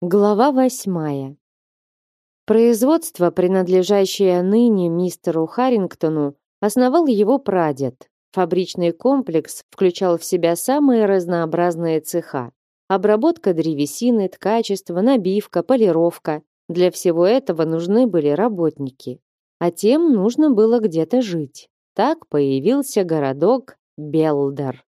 Глава восьмая. Производство, принадлежащее ныне мистеру Харрингтону, основал его прадед. Фабричный комплекс включал в себя самые разнообразные цеха. Обработка древесины, ткачество, набивка, полировка. Для всего этого нужны были работники. А тем нужно было где-то жить. Так появился городок Белдер.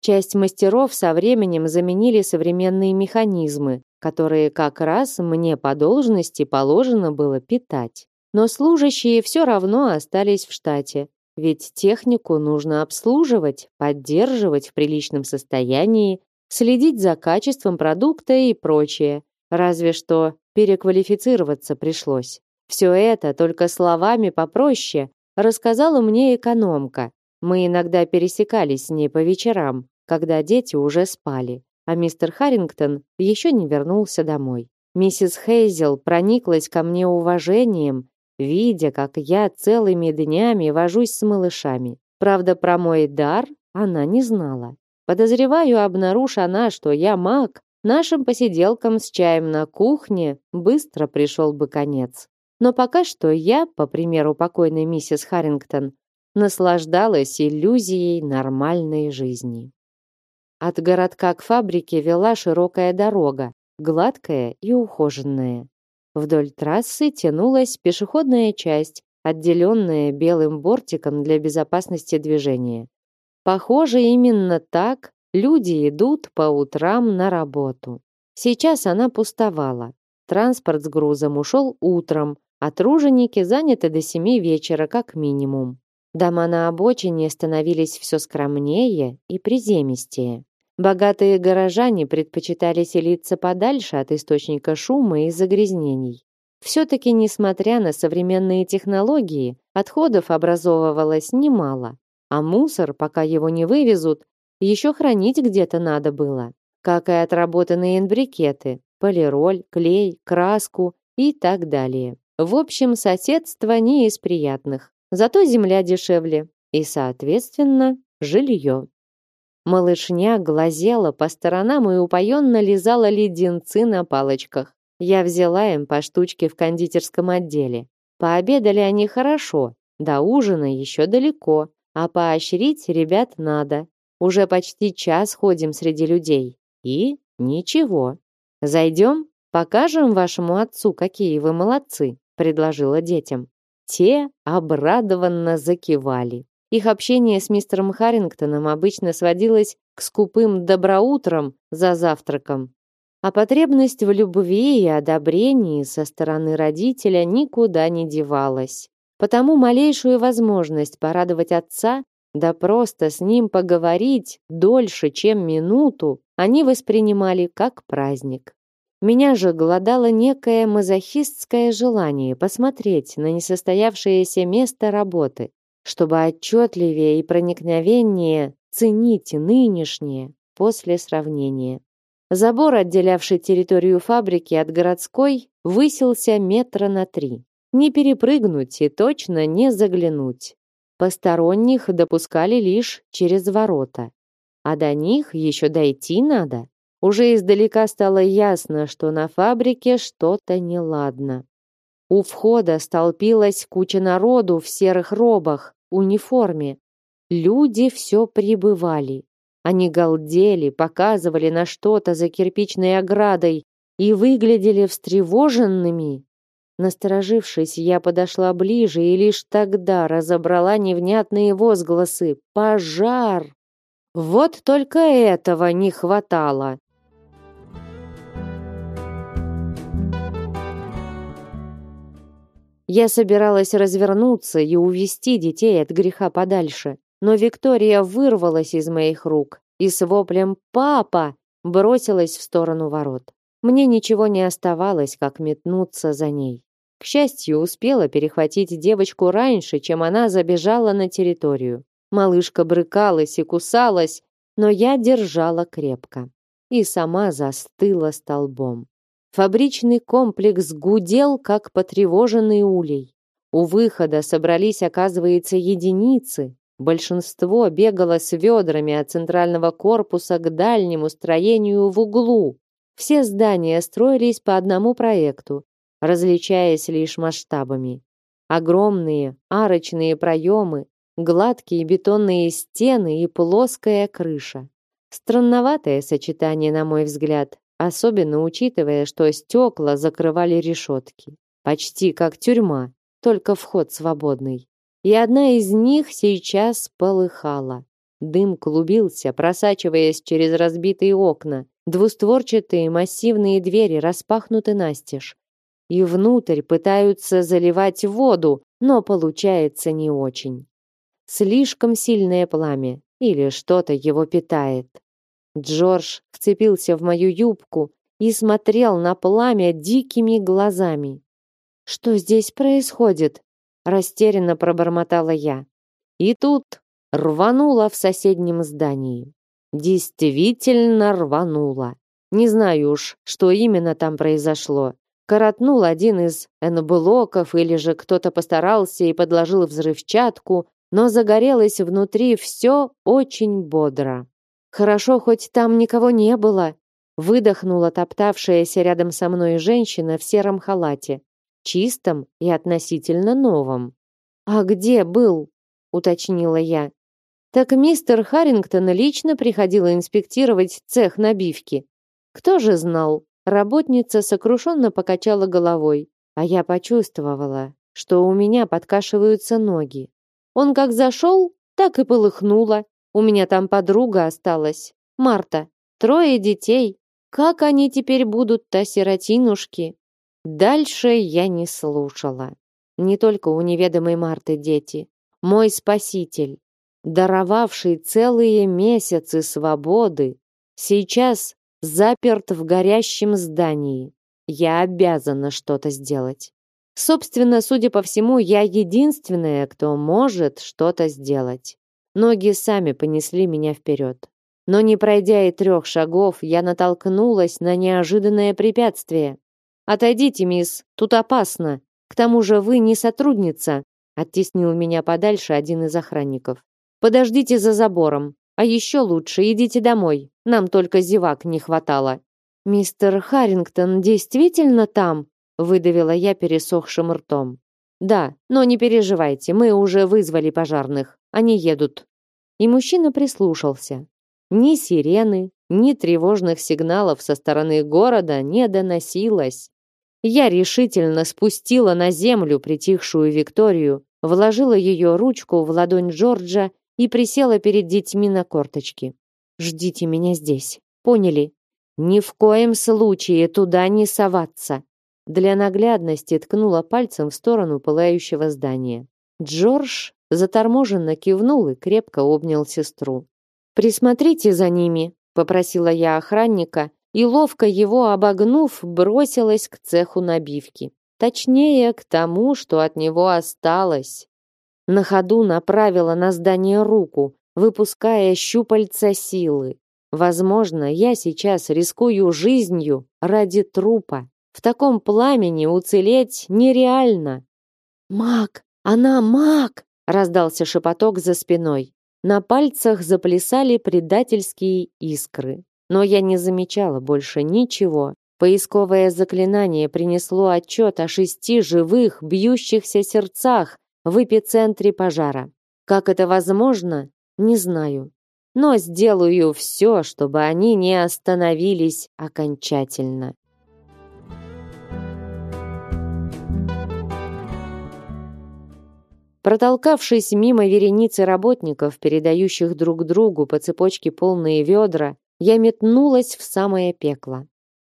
Часть мастеров со временем заменили современные механизмы, которые как раз мне по должности положено было питать. Но служащие все равно остались в штате, ведь технику нужно обслуживать, поддерживать в приличном состоянии, следить за качеством продукта и прочее. Разве что переквалифицироваться пришлось. Все это только словами попроще рассказала мне экономка. Мы иногда пересекались с ней по вечерам, когда дети уже спали а мистер Харрингтон еще не вернулся домой. Миссис Хейзел прониклась ко мне уважением, видя, как я целыми днями вожусь с малышами. Правда, про мой дар она не знала. Подозреваю, обнаружь она, что я маг, нашим посиделкам с чаем на кухне быстро пришел бы конец. Но пока что я, по примеру покойной миссис Харрингтон, наслаждалась иллюзией нормальной жизни. От городка к фабрике вела широкая дорога, гладкая и ухоженная. Вдоль трассы тянулась пешеходная часть, отделенная белым бортиком для безопасности движения. Похоже, именно так люди идут по утрам на работу. Сейчас она пустовала. Транспорт с грузом ушел утром, а труженики заняты до семи вечера как минимум. Дома на обочине становились все скромнее и приземистее. Богатые горожане предпочитали селиться подальше от источника шума и загрязнений. Все-таки, несмотря на современные технологии, отходов образовывалось немало, а мусор, пока его не вывезут, еще хранить где-то надо было, как и отработанные брикеты, полироль, клей, краску и так далее. В общем, соседство не из приятных, зато земля дешевле и, соответственно, жилье. Малышня глазела по сторонам и упоенно лизала леденцы на палочках. Я взяла им по штучке в кондитерском отделе. Пообедали они хорошо, до ужина еще далеко, а поощрить ребят надо. Уже почти час ходим среди людей. И ничего. Зайдем, покажем вашему отцу, какие вы молодцы, предложила детям. Те обрадованно закивали. Их общение с мистером Харрингтоном обычно сводилось к скупым доброутрам за завтраком. А потребность в любви и одобрении со стороны родителя никуда не девалась. Потому малейшую возможность порадовать отца, да просто с ним поговорить дольше, чем минуту, они воспринимали как праздник. Меня же голодало некое мазохистское желание посмотреть на несостоявшееся место работы, чтобы отчетливее и проникновеннее ценить нынешнее после сравнения. Забор, отделявший территорию фабрики от городской, высился метра на три. Не перепрыгнуть и точно не заглянуть. Посторонних допускали лишь через ворота. А до них еще дойти надо. Уже издалека стало ясно, что на фабрике что-то неладно. У входа столпилась куча народу в серых робах, униформе. Люди все прибывали. Они галдели, показывали на что-то за кирпичной оградой и выглядели встревоженными. Насторожившись, я подошла ближе и лишь тогда разобрала невнятные возгласы «Пожар!». Вот только этого не хватало. Я собиралась развернуться и увести детей от греха подальше, но Виктория вырвалась из моих рук и с воплем «Папа!» бросилась в сторону ворот. Мне ничего не оставалось, как метнуться за ней. К счастью, успела перехватить девочку раньше, чем она забежала на территорию. Малышка брыкалась и кусалась, но я держала крепко и сама застыла столбом. Фабричный комплекс гудел, как потревоженный улей. У выхода собрались, оказывается, единицы. Большинство бегало с ведрами от центрального корпуса к дальнему строению в углу. Все здания строились по одному проекту, различаясь лишь масштабами. Огромные арочные проемы, гладкие бетонные стены и плоская крыша. Странноватое сочетание, на мой взгляд, особенно учитывая, что стекла закрывали решетки. Почти как тюрьма, только вход свободный. И одна из них сейчас полыхала. Дым клубился, просачиваясь через разбитые окна. Двустворчатые массивные двери распахнуты настежь. И внутрь пытаются заливать воду, но получается не очень. Слишком сильное пламя или что-то его питает. Джордж вцепился в мою юбку и смотрел на пламя дикими глазами. Что здесь происходит? растерянно пробормотала я. И тут рванула в соседнем здании. Действительно рванула. Не знаю уж, что именно там произошло. Коротнул один из энблоков или же кто-то постарался и подложил взрывчатку, но загорелось внутри все очень бодро. Хорошо, хоть там никого не было, выдохнула топтавшаяся рядом со мной женщина в сером халате, чистом и относительно новом. А где был? уточнила я. Так мистер Харрингтон лично приходил инспектировать цех набивки. Кто же знал? Работница сокрушенно покачала головой, а я почувствовала, что у меня подкашиваются ноги. Он как зашел, так и полыхнуло. У меня там подруга осталась. Марта. Трое детей. Как они теперь будут-то сиротинушки? Дальше я не слушала. Не только у неведомой Марты дети. Мой спаситель, даровавший целые месяцы свободы, сейчас заперт в горящем здании. Я обязана что-то сделать. Собственно, судя по всему, я единственная, кто может что-то сделать. Ноги сами понесли меня вперед. Но не пройдя и трех шагов, я натолкнулась на неожиданное препятствие. «Отойдите, мисс, тут опасно. К тому же вы не сотрудница», оттеснил меня подальше один из охранников. «Подождите за забором. А еще лучше идите домой. Нам только зевак не хватало». «Мистер Харрингтон действительно там?» выдавила я пересохшим ртом. «Да, но не переживайте, мы уже вызвали пожарных. Они едут. И мужчина прислушался. Ни сирены, ни тревожных сигналов со стороны города не доносилось. Я решительно спустила на землю притихшую Викторию, вложила ее ручку в ладонь Джорджа и присела перед детьми на корточки. «Ждите меня здесь. Поняли? Ни в коем случае туда не соваться!» Для наглядности ткнула пальцем в сторону пылающего здания. Джордж заторможенно кивнул и крепко обнял сестру. «Присмотрите за ними», — попросила я охранника, и, ловко его обогнув, бросилась к цеху набивки. Точнее, к тому, что от него осталось. На ходу направила на здание руку, выпуская щупальца силы. Возможно, я сейчас рискую жизнью ради трупа. В таком пламени уцелеть нереально. «Маг! Она маг!» раздался шепоток за спиной. На пальцах заплясали предательские искры. Но я не замечала больше ничего. Поисковое заклинание принесло отчет о шести живых, бьющихся сердцах в эпицентре пожара. Как это возможно, не знаю. Но сделаю все, чтобы они не остановились окончательно. Протолкавшись мимо вереницы работников, передающих друг другу по цепочке полные ведра, я метнулась в самое пекло.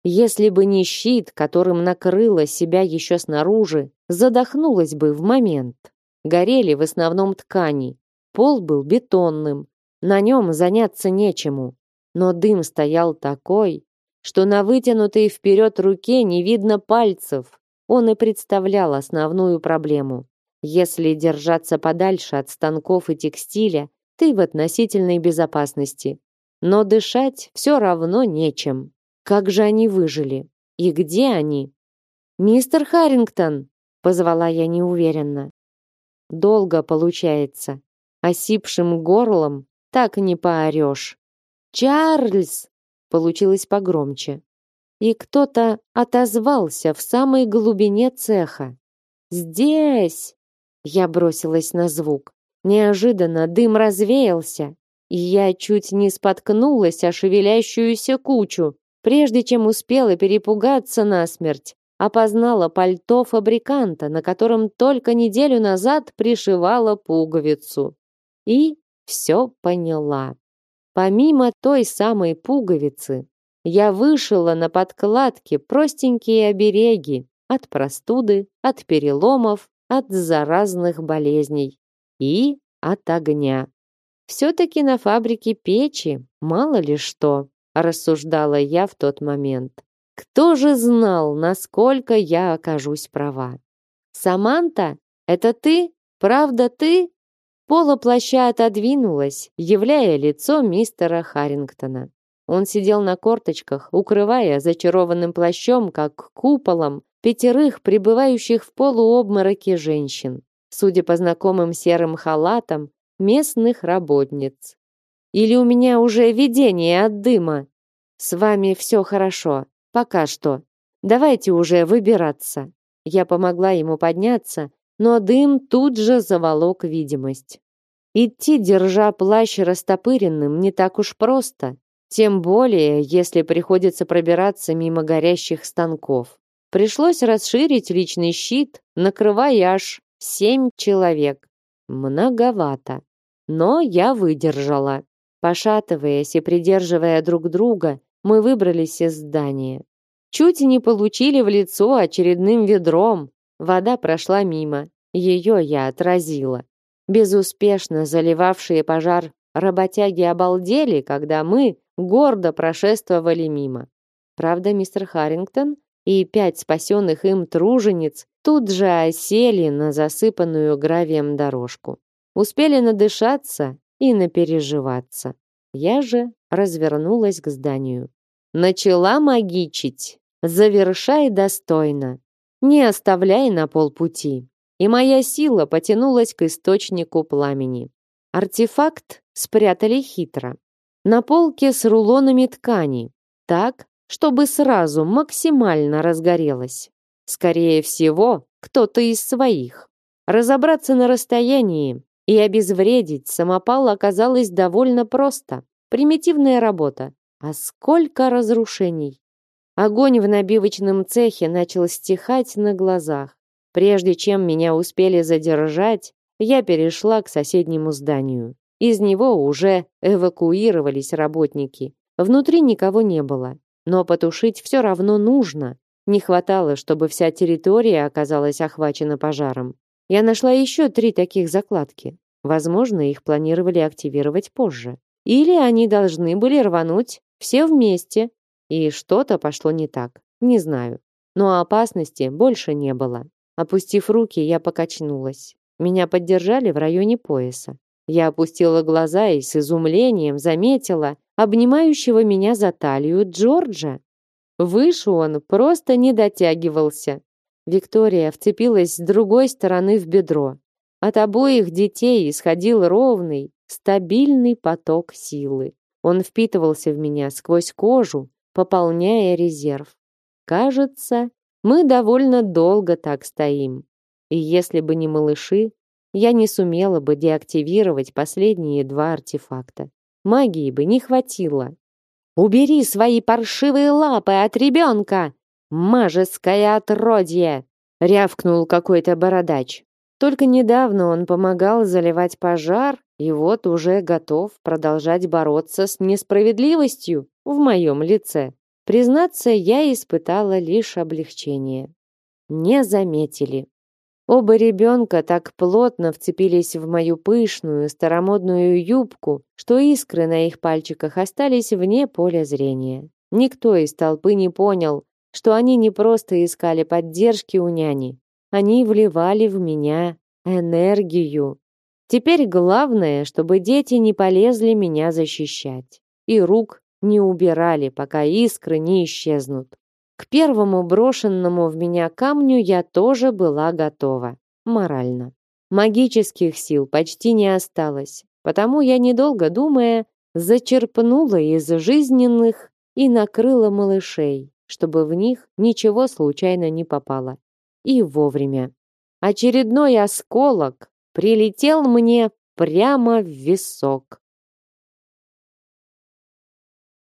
Если бы не щит, которым накрыла себя еще снаружи, задохнулась бы в момент. Горели в основном ткани. Пол был бетонным, на нем заняться нечему. Но дым стоял такой, что на вытянутой вперед руке не видно пальцев. Он и представлял основную проблему. Если держаться подальше от станков и текстиля, ты в относительной безопасности. Но дышать все равно нечем. Как же они выжили? И где они? «Мистер Харрингтон!» — позвала я неуверенно. Долго получается. Осипшим горлом так не поорешь. «Чарльз!» — получилось погромче. и кто-то отозвался в самой глубине цеха. «Здесь!» Я бросилась на звук. Неожиданно дым развеялся, и я чуть не споткнулась о шевелящуюся кучу, прежде чем успела перепугаться насмерть. Опознала пальто фабриканта, на котором только неделю назад пришивала пуговицу. И все поняла. Помимо той самой пуговицы, я вышила на подкладке простенькие обереги от простуды, от переломов, от заразных болезней и от огня. Все-таки на фабрике печи мало ли что, рассуждала я в тот момент. Кто же знал, насколько я окажусь права? Саманта, это ты? Правда ты? Пола плаща отодвинулась, являя лицо мистера Харрингтона. Он сидел на корточках, укрывая зачарованным плащом, как куполом, пятерых пребывающих в полуобмороке женщин судя по знакомым серым халатам, местных работниц. Или у меня уже видение от дыма? С вами все хорошо, пока что. Давайте уже выбираться. Я помогла ему подняться, но дым тут же заволок видимость. Идти, держа плащ растопыренным, не так уж просто. Тем более, если приходится пробираться мимо горящих станков. Пришлось расширить личный щит, накрывая аж Семь человек. Многовато. Но я выдержала. Пошатываясь и придерживая друг друга, мы выбрались из здания. Чуть не получили в лицо очередным ведром. Вода прошла мимо. Ее я отразила. Безуспешно заливавшие пожар работяги обалдели, когда мы гордо прошествовали мимо. Правда, мистер Харрингтон и пять спасенных им тружениц тут же осели на засыпанную гравием дорожку. Успели надышаться и напереживаться. Я же развернулась к зданию. Начала магичить. Завершай достойно. Не оставляй на полпути. И моя сила потянулась к источнику пламени. Артефакт спрятали хитро. На полке с рулонами ткани. Так, чтобы сразу максимально разгорелось. Скорее всего, кто-то из своих. Разобраться на расстоянии и обезвредить самопал оказалось довольно просто. Примитивная работа. А сколько разрушений! Огонь в набивочном цехе начал стихать на глазах. Прежде чем меня успели задержать, я перешла к соседнему зданию. Из него уже эвакуировались работники. Внутри никого не было. Но потушить все равно нужно. Не хватало, чтобы вся территория оказалась охвачена пожаром. Я нашла еще три таких закладки. Возможно, их планировали активировать позже. Или они должны были рвануть все вместе. И что-то пошло не так. Не знаю. Но опасности больше не было. Опустив руки, я покачнулась. Меня поддержали в районе пояса. Я опустила глаза и с изумлением заметила обнимающего меня за талию Джорджа. Выше он просто не дотягивался. Виктория вцепилась с другой стороны в бедро. От обоих детей исходил ровный, стабильный поток силы. Он впитывался в меня сквозь кожу, пополняя резерв. Кажется, мы довольно долго так стоим. И если бы не малыши, я не сумела бы деактивировать последние два артефакта. Магии бы не хватило. «Убери свои паршивые лапы от ребенка! Мажеское отродье!» — рявкнул какой-то бородач. Только недавно он помогал заливать пожар, и вот уже готов продолжать бороться с несправедливостью в моем лице. Признаться, я испытала лишь облегчение. Не заметили. Оба ребенка так плотно вцепились в мою пышную старомодную юбку, что искры на их пальчиках остались вне поля зрения. Никто из толпы не понял, что они не просто искали поддержки у няни, они вливали в меня энергию. Теперь главное, чтобы дети не полезли меня защищать и рук не убирали, пока искры не исчезнут. К первому брошенному в меня камню я тоже была готова. Морально. Магических сил почти не осталось, потому я, недолго думая, зачерпнула из жизненных и накрыла малышей. чтобы в них ничего случайно не попало. И вовремя. Очередной осколок прилетел мне прямо в висок.